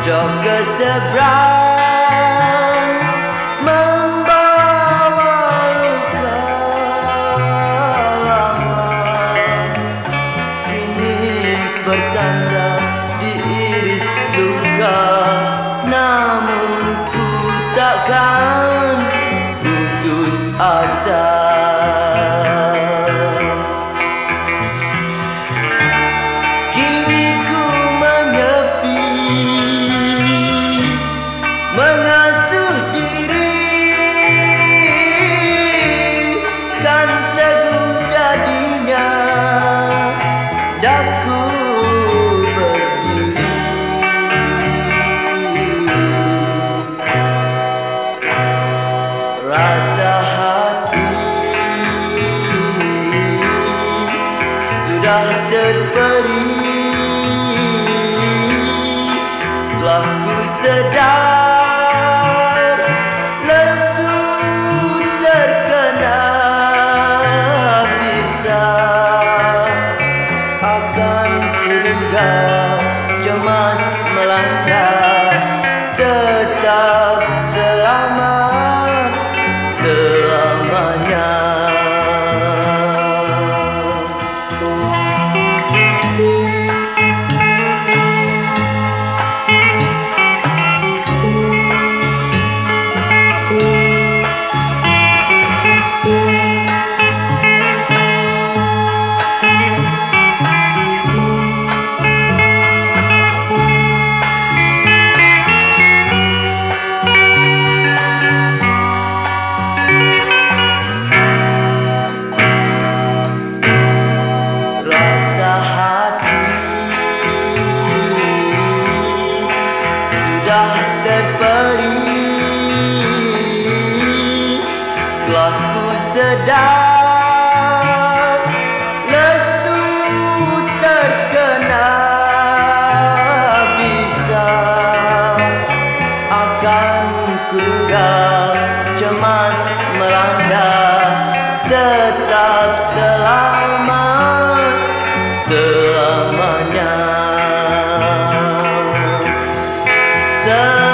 ke seberang Membawa luka lama Kini bertanda diiris luka Namun ku takkan Daku berdiri. Rasa hati Sudah terperi kuduga cemas melanda terbeli Telah ku sedar Lesu terkena Bisa Akan kuda Cemas meranda Tetap selama. Yeah.